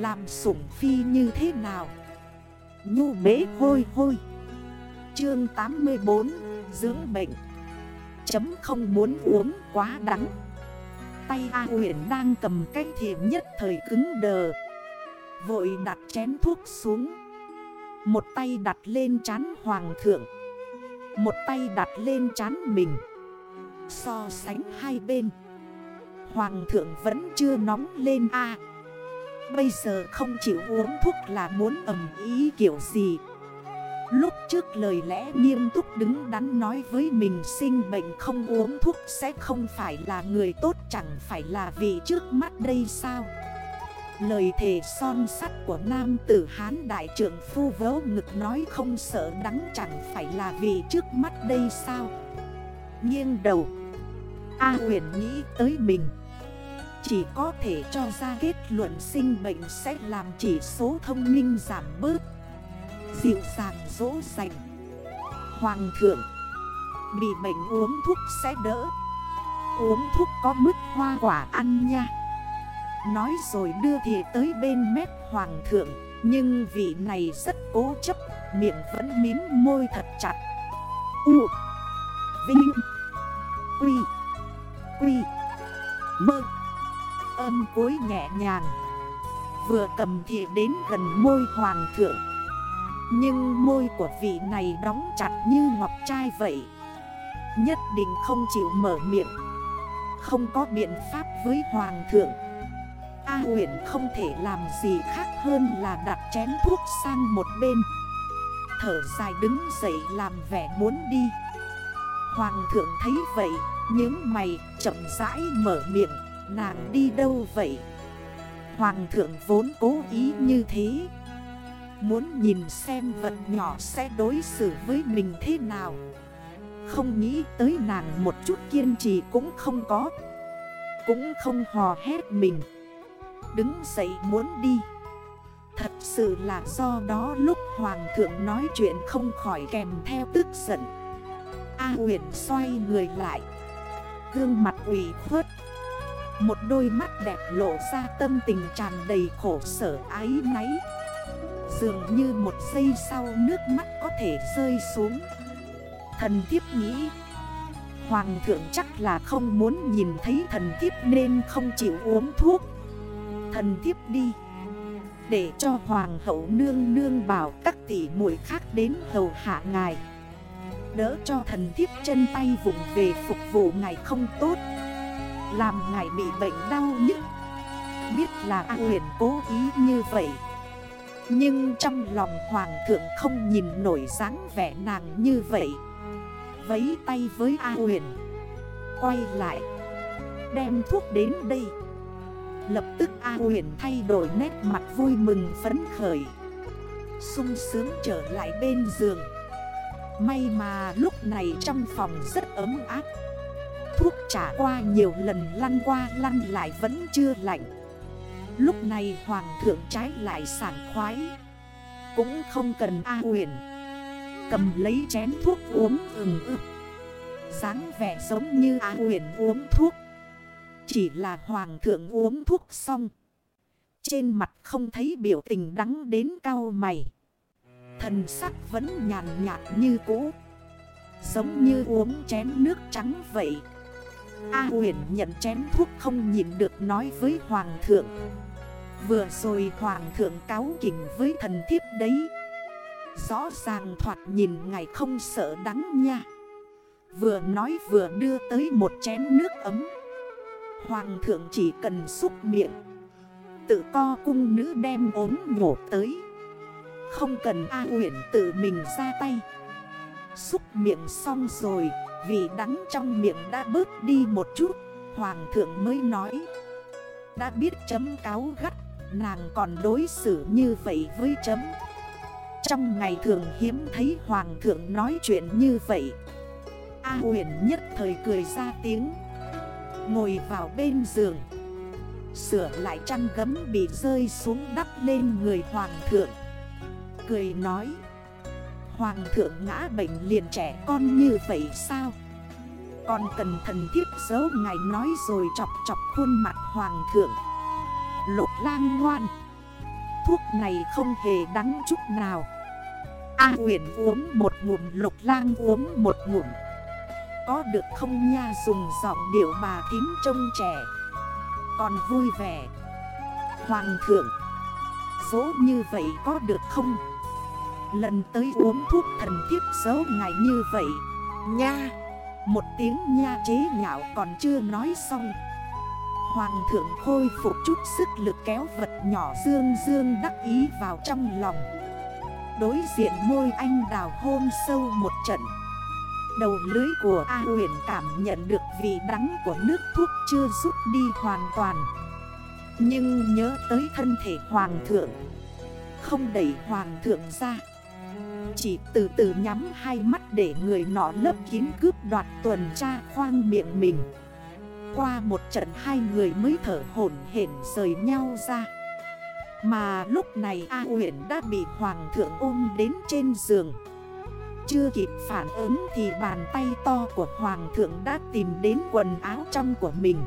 Làm sủng phi như thế nào? Nhu bế hôi hôi. Chương 84 Dưỡng bệnh. Chấm không muốn uống quá đắng. Tay A huyện đang cầm cái thìa nhất thời cứng đờ. Vội đặt chén thuốc xuống. Một tay đặt lên chán hoàng thượng. Một tay đặt lên chán mình. So sánh hai bên. Hoàng thượng vẫn chưa nóng lên a. Bây giờ không chịu uống thuốc là muốn ẩm ý kiểu gì? Lúc trước lời lẽ nghiêm túc đứng đắn nói với mình sinh bệnh không uống thuốc sẽ không phải là người tốt, chẳng phải là vị trước mắt đây sao? Lời thề son sắt của nam tử Hán đại trưởng phu vớ ngực nói không sợ đắng, chẳng phải là vị trước mắt đây sao? Nghiêng đầu. A huyền nghĩ tới mình. Chỉ có thể cho ra kết luận sinh bệnh sẽ làm chỉ số thông minh giảm bớt. Dịu dàng dỗ dành. Hoàng thượng, Bị bệnh uống thuốc sẽ đỡ. Uống thuốc có mức hoa quả ăn nha. Nói rồi đưa thì tới bên mép hoàng thượng, Nhưng vị này rất cố chấp, Miệng vẫn mím môi thật chặt. U, Vinh, Quy Quy, Mơ. Âm cối nhẹ nhàng. Vừa cầm thị đến gần môi hoàng thượng. Nhưng môi của vị này đóng chặt như ngọc trai vậy. Nhất định không chịu mở miệng. Không có biện pháp với hoàng thượng. A huyện không thể làm gì khác hơn là đặt chén thuốc sang một bên. Thở dài đứng dậy làm vẻ muốn đi. Hoàng thượng thấy vậy những mày, chậm rãi mở miệng. Nàng đi đâu vậy? Hoàng thượng vốn cố ý như thế. Muốn nhìn xem vật nhỏ sẽ đối xử với mình thế nào. Không nghĩ tới nàng một chút kiên trì cũng không có. Cũng không hò hét mình. Đứng dậy muốn đi. Thật sự là do đó lúc Hoàng thượng nói chuyện không khỏi kèm theo tức giận. A huyền xoay người lại. Gương mặt ủy khuất. Một đôi mắt đẹp lộ ra tâm tình tràn đầy khổ sở ái náy. Dường như một giây sau nước mắt có thể rơi xuống. Thần thiếp nghĩ, Hoàng thượng chắc là không muốn nhìn thấy thần thiếp nên không chịu uống thuốc. Thần thiếp đi, Để cho hoàng hậu nương nương bảo các tỷ muội khác đến hầu hạ ngài. Đỡ cho thần thiếp chân tay vùng về phục vụ ngài không tốt. Làm ngài bị bệnh đau nhức Biết là A huyền cố ý như vậy. Nhưng trong lòng hoàng thượng không nhìn nổi dáng vẻ nàng như vậy. Vấy tay với A huyền. Quay lại. Đem thuốc đến đây. Lập tức A huyền thay đổi nét mặt vui mừng phấn khởi. Sung sướng trở lại bên giường. May mà lúc này trong phòng rất ấm áp. Thuốc trả qua nhiều lần lăn qua lăn lại vẫn chưa lạnh. Lúc này hoàng thượng trái lại sảng khoái. Cũng không cần A huyền Cầm lấy chén thuốc uống ừng ực dáng vẻ giống như A huyền uống thuốc. Chỉ là hoàng thượng uống thuốc xong. Trên mặt không thấy biểu tình đắng đến cao mày. Thần sắc vẫn nhàn nhạt như cũ. Giống như uống chén nước trắng vậy. A huyền nhận chén thuốc không nhìn được nói với Hoàng thượng. Vừa rồi Hoàng thượng cáo kỉnh với thần thiếp đấy. Rõ ràng thoạt nhìn ngày không sợ đắng nha. Vừa nói vừa đưa tới một chén nước ấm. Hoàng thượng chỉ cần xúc miệng. Tự co cung nữ đem ốm nhổ tới. Không cần A huyển tự mình ra tay. Xúc miệng xong rồi, Vì đắng trong miệng đã bớt đi một chút, Hoàng thượng mới nói. Đã biết chấm cáo gắt, Nàng còn đối xử như vậy với chấm. Trong ngày thường hiếm thấy Hoàng thượng nói chuyện như vậy. A huyền nhất thời cười ra tiếng. Ngồi vào bên giường. Sửa lại chăn gấm bị rơi xuống đắp lên người Hoàng thượng. Cười nói. Hoàng thượng ngã bệnh liền trẻ con như vậy sao? Còn cần thần thiếp giấu ngài nói rồi chọc chọc khuôn mặt hoàng thượng. Lục lang ngoan. Thuốc này không hề đắng chút nào. A à, uống một ngụm lục lang uống một ngụm. Có được không nha? Dùng giọng điệu bà tím trông trẻ. Còn vui vẻ. Hoàng thượng Dỗ như vậy có được không? Lần tới uống thuốc thần thiếp xấu ngày như vậy. Nha. Một tiếng nha chế nhạo còn chưa nói xong. Hoàng thượng khôi phục chút sức lực kéo vật nhỏ dương dương đắc ý vào trong lòng. Đối diện môi anh đào hôn sâu một trận. Đầu lưới của A huyền cảm nhận được vị đắng của nước thuốc chưa rút đi hoàn toàn. Nhưng nhớ tới thân thể hoàng thượng. Không đẩy hoàng thượng ra. Chỉ từ từ nhắm hai mắt để người nọ lấp kín cướp đoạt tuần tra khoang miệng mình. Qua một trận hai người mới thở hổn hển rời nhau ra. Mà lúc này A Uyển đã bị Hoàng thượng ôm đến trên giường. Chưa kịp phản ứng thì bàn tay to của Hoàng thượng đã tìm đến quần áo trong của mình.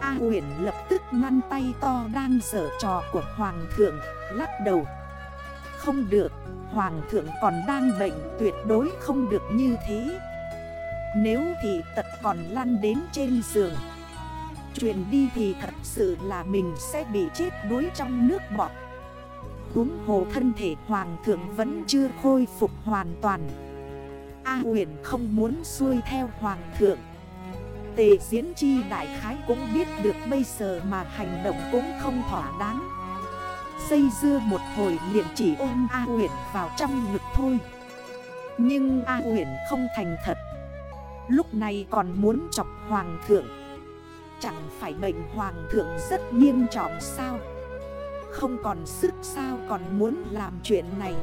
A Uyển lập tức ngăn tay to đang dở trò của Hoàng thượng, Lắc đầu. Không được. Hoàng thượng còn đang bệnh, tuyệt đối không được như thế. Nếu thì tật còn lăn đến trên giường. Truyền đi thì thật sự là mình sẽ bị chết đuối trong nước bọt. Húng hồ thân thể hoàng thượng vẫn chưa khôi phục hoàn toàn. A huyền không muốn xuôi theo hoàng thượng. Tề diễn chi đại khái cũng biết được bây giờ mà hành động cũng không thỏa đáng. Xây dưa một hồi liền chỉ ôm A huyền vào trong ngực thôi. Nhưng A huyền không thành thật. Lúc này còn muốn chọc hoàng thượng. Chẳng phải bệnh hoàng thượng rất nghiêm trọng sao? Không còn sức sao còn muốn làm chuyện này?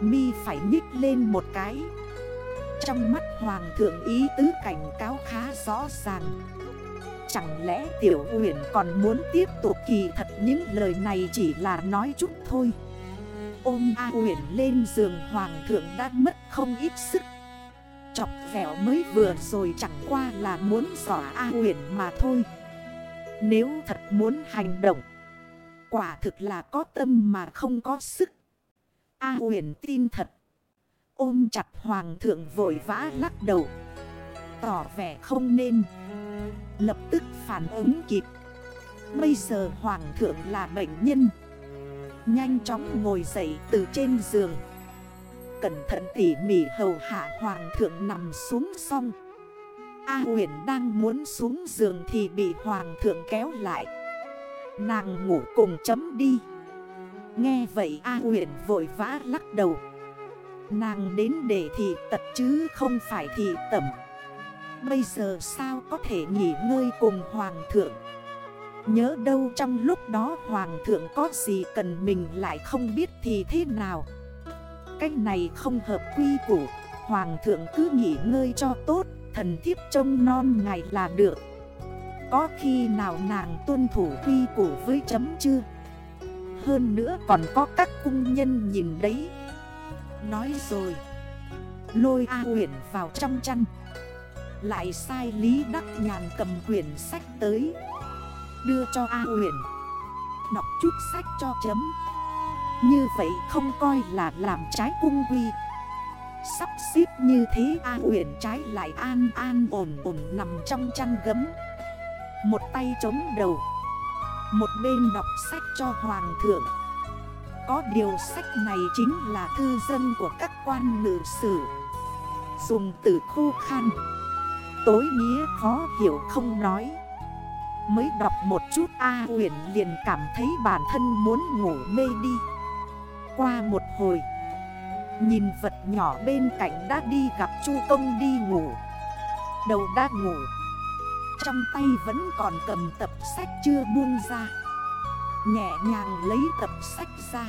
Mi phải nhích lên một cái. Trong mắt hoàng thượng ý tứ cảnh cáo khá rõ ràng. Chẳng lẽ tiểu uyển còn muốn tiếp tục kỳ thật những lời này chỉ là nói chút thôi? Ôm A huyền lên giường, hoàng thượng đã mất không ít sức. Chọc vẻo mới vừa rồi chẳng qua là muốn dọa A huyền mà thôi. Nếu thật muốn hành động, Quả thực là có tâm mà không có sức. A huyền tin thật. Ôm chặt hoàng thượng vội vã lắc đầu. Tỏ vẻ không nên. Lập tức phản ứng kịp. Bây giờ hoàng thượng là bệnh nhân. Nhanh chóng ngồi dậy từ trên giường. Cẩn thận tỉ mỉ hầu hạ hoàng thượng nằm xuống xong. A huyền đang muốn xuống giường thì bị hoàng thượng kéo lại. Nàng ngủ cùng chấm đi. Nghe vậy A huyền vội vã lắc đầu. Nàng đến để thị tật chứ không phải thị tẩm. Bây giờ sao có thể nghỉ ngơi cùng hoàng thượng? Nhớ đâu trong lúc đó hoàng thượng có gì cần mình lại không biết thì thế nào? Cách này không hợp quy củ. Hoàng thượng cứ nghỉ ngơi cho tốt, Thần thiếp trông non ngày là được. Có khi nào nàng tuân thủ quy củ với chấm chưa? Hơn nữa còn có các cung nhân nhìn đấy. Nói rồi, Lôi A huyển vào trong chăn. Lại sai Lý Đắc Nhàn cầm quyển sách tới. Đưa cho A huyển Đọc chút sách cho chấm. Như vậy không coi là làm trái cung quy. Sắp xếp như thế A huyện trái lại an an ổn ổn nằm trong chăn gấm. Một tay chống đầu. Một bên đọc sách cho hoàng thượng. Có điều sách này chính là thư dân của các quan ngự sử. Dùng từ khô khăn Tối nghĩa khó hiểu không nói. Mới đọc một chút A huyền liền cảm thấy bản thân muốn ngủ mê đi. Qua một hồi, Nhìn vật nhỏ bên cạnh đã đi gặp Chu Công đi ngủ. Đầu đã ngủ, Trong tay vẫn còn cầm tập sách chưa buông ra. Nhẹ nhàng lấy tập sách ra.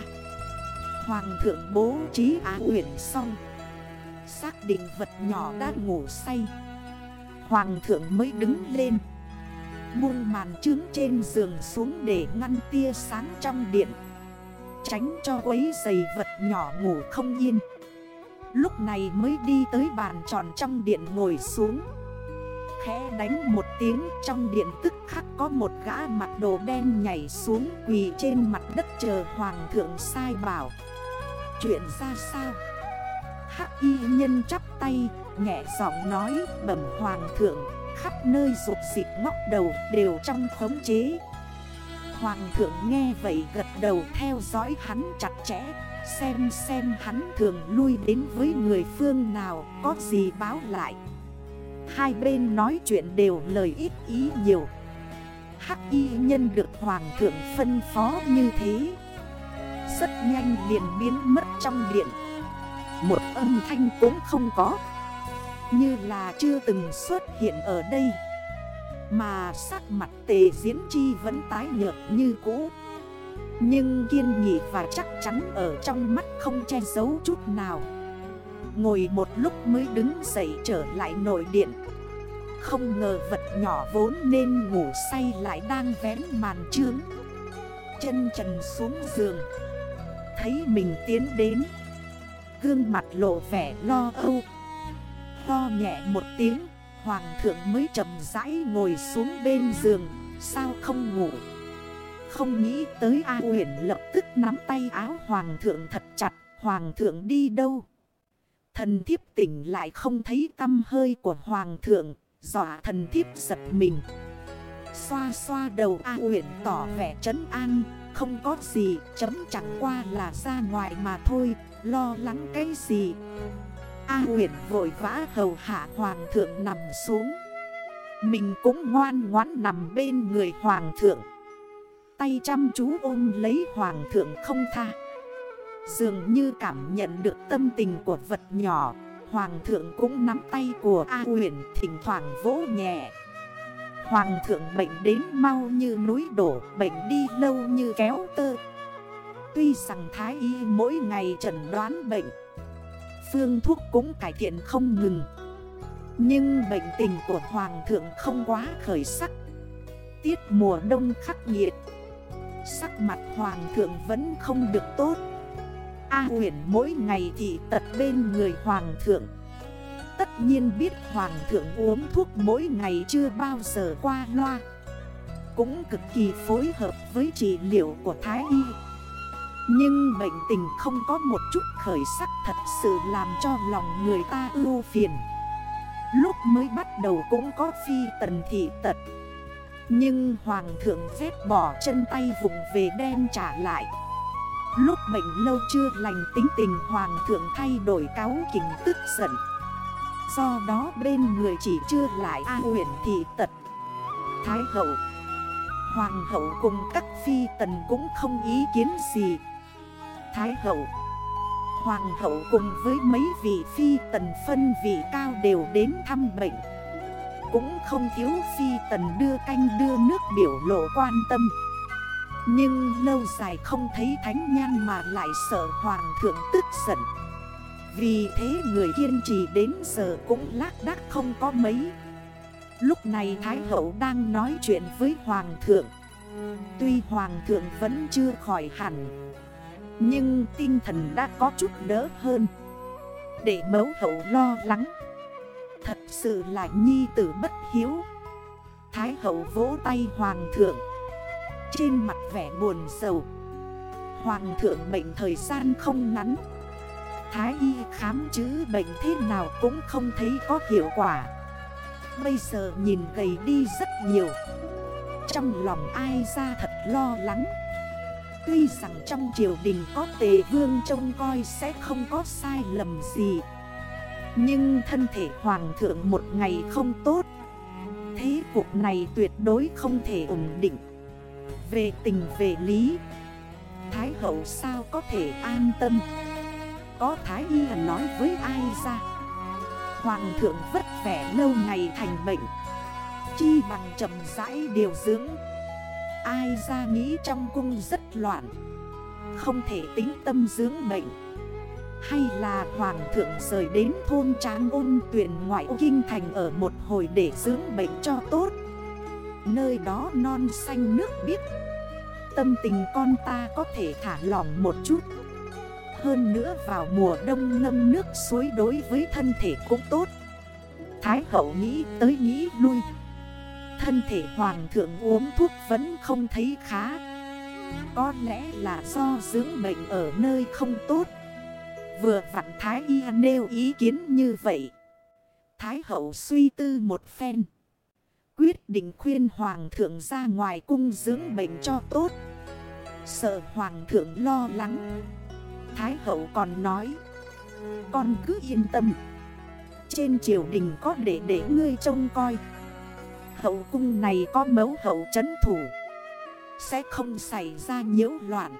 Hoàng thượng bố trí á huyển xong. Xác định vật nhỏ đã ngủ say. Hoàng thượng mới đứng lên. Buông màn trướng trên giường xuống để ngăn tia sáng trong điện. Tránh cho quấy giày vật nhỏ ngủ không yên. Lúc này mới đi tới bàn tròn trong điện ngồi xuống. Khẽ đánh một tiếng trong điện tức khắc có một gã mặc đồ đen nhảy xuống quỳ trên mặt đất chờ hoàng thượng sai bảo. Chuyện ra sao? Hắc y nhân chắp tay, nhẹ giọng nói bẩm hoàng thượng, Khắp nơi rụt dịch ngóc đầu đều trong khống chế. Hoàng thượng nghe vậy gật đầu theo dõi hắn chặt chẽ, Xem xem hắn thường lui đến với người phương nào, có gì báo lại. Hai bên nói chuyện đều lời ít ý nhiều. Hắc y nhân được hoàng thượng phân phó như thế, Rất nhanh liền biến mất trong điện. Một âm thanh cũng không có. Như là chưa từng xuất hiện ở đây. Mà sắc mặt tề diễn chi vẫn tái nhợt như cũ. Nhưng kiên nghị và chắc chắn ở trong mắt không che giấu chút nào. Ngồi một lúc mới đứng dậy trở lại nội điện. Không ngờ vật nhỏ vốn nên ngủ say lại đang vén màn trướng. Chân trần xuống giường. Thấy mình tiến đến. Gương mặt lộ vẻ lo âu. Lo nhẹ một tiếng, Hoàng thượng mới chậm rãi ngồi xuống bên giường, Sao không ngủ? Không nghĩ tới A uyển lập tức nắm tay áo Hoàng thượng thật chặt, Hoàng thượng đi đâu? Thần thiếp tỉnh lại không thấy tâm hơi của Hoàng thượng, Dọa thần thiếp giật mình. Xoa xoa đầu A uyển tỏ vẻ trấn an, Không có gì, chấm chẳng qua là ra ngoài mà thôi, Lo lắng cái gì? A huyền vội vã hầu hạ hoàng thượng nằm xuống. Mình cũng ngoan ngoãn nằm bên người hoàng thượng. Tay chăm chú ôm lấy hoàng thượng không tha. Dường như cảm nhận được tâm tình của vật nhỏ, Hoàng thượng cũng nắm tay của A huyền thỉnh thoảng vỗ nhẹ. Hoàng thượng bệnh đến mau như núi đổ, Bệnh đi lâu như kéo tơ. Tuy rằng thái y mỗi ngày trần đoán bệnh Phương thuốc cũng cải thiện không ngừng. Nhưng bệnh tình của Hoàng thượng không quá khởi sắc. Tiết mùa đông khắc nghiệt. Sắc mặt Hoàng thượng vẫn không được tốt. A huyền mỗi ngày thì tật bên người Hoàng thượng. Tất nhiên biết Hoàng thượng uống thuốc mỗi ngày chưa bao giờ qua loa. Cũng cực kỳ phối hợp với trị liệu của Thái Y. Nhưng bệnh tình không có một chút khởi sắc thật sự làm cho lòng người ta ưu phiền. Lúc mới bắt đầu cũng có phi tần thị tật. Nhưng Hoàng thượng phép bỏ chân tay vùng về đem trả lại. Lúc bệnh lâu chưa lành tính tình Hoàng thượng thay đổi cáo kính tức giận. Do đó bên người chỉ chưa lại A huyện thị tật. Thái hậu. Hoàng hậu cùng các phi tần cũng không ý kiến gì. Thái hậu. Hoàng hậu cùng với mấy vị phi tần phân vị cao đều đến thăm bệnh. Cũng không thiếu phi tần đưa canh đưa nước biểu lộ quan tâm. Nhưng lâu dài không thấy thánh nhan mà lại sợ hoàng thượng tức giận. Vì thế người kiên trì đến giờ cũng lác đác không có mấy. Lúc này Thái hậu đang nói chuyện với hoàng thượng. Tuy hoàng thượng vẫn chưa khỏi hẳn nhưng tinh thần đã có chút đỡ hơn. Để mấu hậu lo lắng. Thật sự là nhi tử bất hiếu. Thái hậu vỗ tay hoàng thượng. Trên mặt vẻ buồn sầu. Hoàng thượng bệnh thời gian không ngắn. Thái y khám chữ bệnh thế nào cũng không thấy có hiệu quả. Bây giờ nhìn gầy đi rất nhiều. Trong lòng ai ra thật lo lắng. Tuy rằng trong triều đình có tề vương trông coi sẽ không có sai lầm gì. Nhưng thân thể hoàng thượng một ngày không tốt. Thế cuộc này tuyệt đối không thể ổn định. Về tình về lý, Thái hậu sao có thể an tâm? Có Thái y nói với ai ra? Hoàng thượng vất vẻ lâu ngày thành bệnh Chi bằng chậm rãi điều dưỡng. Ai ra nghĩ trong cung rất loạn, Không thể tính tâm dưỡng bệnh Hay là hoàng thượng rời đến thôn tráng ôn tuyển ngoại kinh thành ở một hồi để dưỡng bệnh cho tốt. Nơi đó non xanh nước biếc. Tâm tình con ta có thể thả lỏng một chút. Hơn nữa vào mùa đông ngâm nước suối đối với thân thể cũng tốt. Thái hậu nghĩ tới nghĩ lui Thân thể hoàng thượng uống thuốc vẫn không thấy khá. Có lẽ là do dưỡng bệnh ở nơi không tốt. Vừa vặn Thái y nêu ý kiến như vậy. Thái hậu suy tư một phen. Quyết định khuyên hoàng thượng ra ngoài cung dưỡng bệnh cho tốt. Sợ hoàng thượng lo lắng. Thái hậu còn nói, Con cứ yên tâm. Trên triều đình có để để ngươi trông coi. Hậu cung này có mấu hậu chấn thủ. Sẽ không xảy ra nhiễu loạn.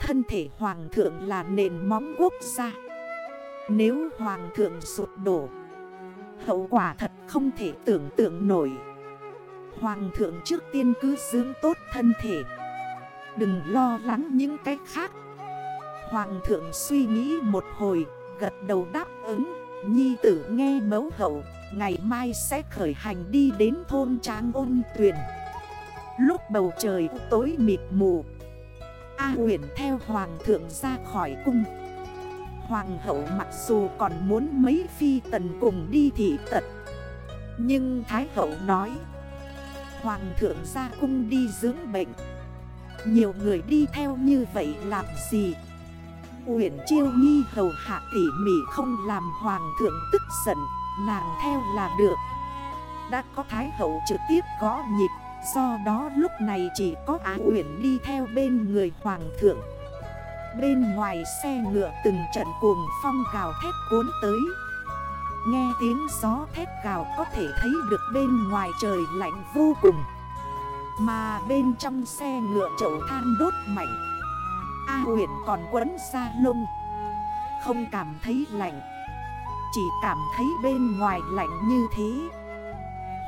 Thân thể hoàng thượng là nền móng quốc gia. Nếu hoàng thượng sụt đổ, Hậu quả thật không thể tưởng tượng nổi. Hoàng thượng trước tiên cứ dưỡng tốt thân thể. Đừng lo lắng những cái khác. Hoàng thượng suy nghĩ một hồi, Gật đầu đáp ứng. Nhi tử nghe mấu hậu. Ngày mai sẽ khởi hành đi đến thôn Tráng ôn Tuyền. Lúc bầu trời tối mịt mù, A huyền theo hoàng thượng ra khỏi cung. Hoàng hậu mặc dù còn muốn mấy phi tần cùng đi thị tật, Nhưng Thái hậu nói, Hoàng thượng ra cung đi dưỡng bệnh. Nhiều người đi theo như vậy làm gì? Uyển chiêu nghi hầu hạ tỉ mỉ không làm hoàng thượng tức giận. Nàng theo là được. Đã có thái hậu trực tiếp gõ nhịp, Do đó lúc này chỉ có Á Uyển đi theo bên người hoàng thượng. Bên ngoài xe ngựa từng trận cuồng phong gào thét cuốn tới. Nghe tiếng gió thét gào có thể thấy được bên ngoài trời lạnh vô cùng. Mà bên trong xe ngựa chậu than đốt mạnh. A huyện còn quấn ra lông. Không cảm thấy lạnh. Chỉ cảm thấy bên ngoài lạnh như thế.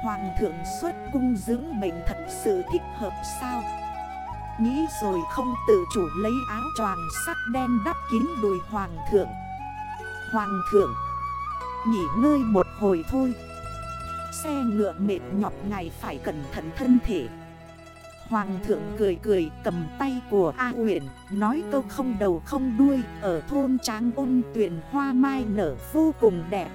Hoàng thượng xuất cung dưỡng bệnh thật sự thích hợp sao? Nghĩ rồi không tự chủ lấy áo choàng sắc đen đắp kín đùi hoàng thượng. Hoàng thượng, Nghỉ ngơi một hồi thôi. Xe ngựa mệt nhọc ngày phải cẩn thận thân thể. Hoàng thượng cười cười, cầm tay của A Uyển, Nói câu không đầu không đuôi, Ở thôn Tráng ôn, tuyển hoa mai nở vô cùng đẹp.